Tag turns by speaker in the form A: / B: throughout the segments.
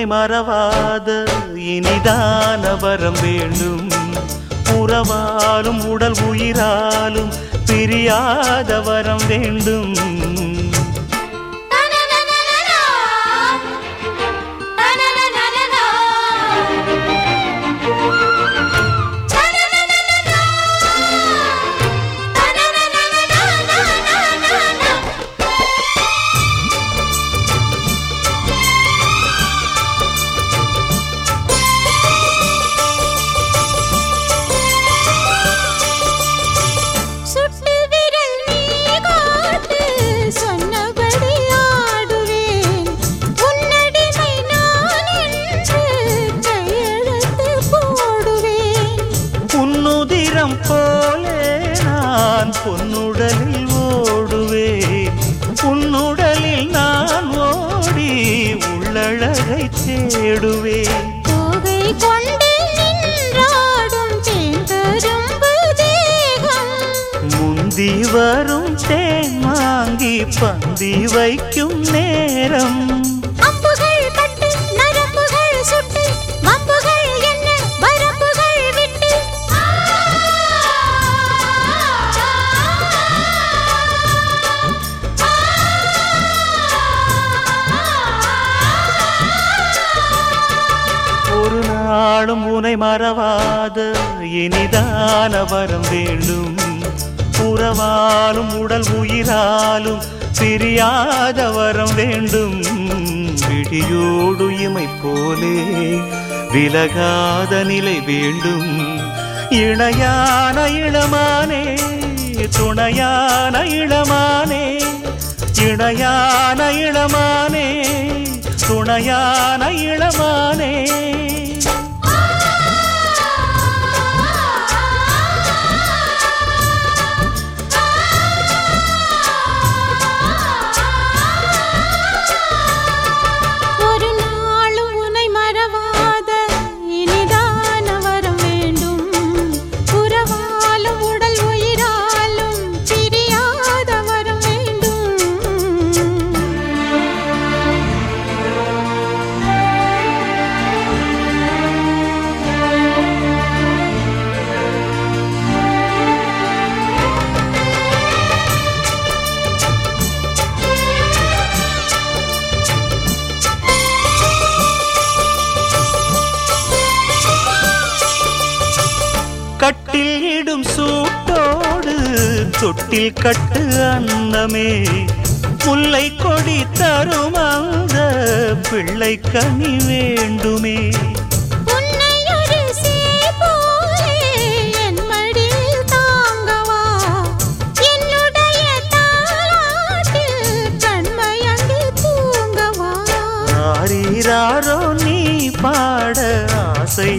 A: உன்னை மறவாத இனிதான வரம் வேண்டும். உறவாலும் உடல் உயிராலும் பிரியாத வரம் வேண்டும். உன்னுதிரம் போலே நான் பொன்னுடலில் ஓடுவேன். உன்னுடலில் நான் ஓடி உள்ளழகை தேடுவேன்.
B: தோகை கொண்டு நின்றாடும் தேங்கரும்பு தேகம்
A: முந்தி வரும் தேன் வாங்கி பந்தி வைக்கும் நேரம்.
B: அம்புகள்
A: மறவாத இனிதான வரம் வேண்டும். உறவாலும் உடல் உயிராலும் பிரியாத வரம் வேண்டும். விடியோடு இமை போலே விலகாத நிலை வேண்டும். இணையான இளமானே துணையான இளமானே இணையான இளமானே துணையான இளமானே. கட்டில் இடும் சூட்டோடு தொட்டில் கட்டு அன்னமே. முல்லை கொடி தரும் அந்த பிள்ளை கனி வேண்டுமே. ஆரீராரோ நீ பாட ஆசை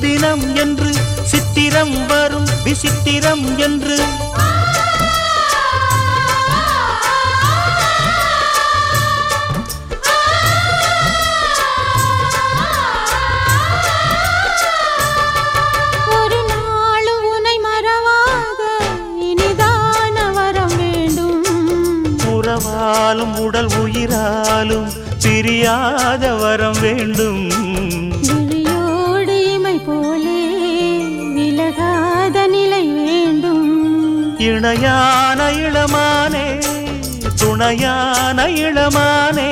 A: தினம் என்று சித்திரம் வரும் விசித்திரம் என்று. உடல் உயிராலும் பிரியாத வரம்
B: வேண்டும்.
A: இணையான இளமானே துணையான இளமானே.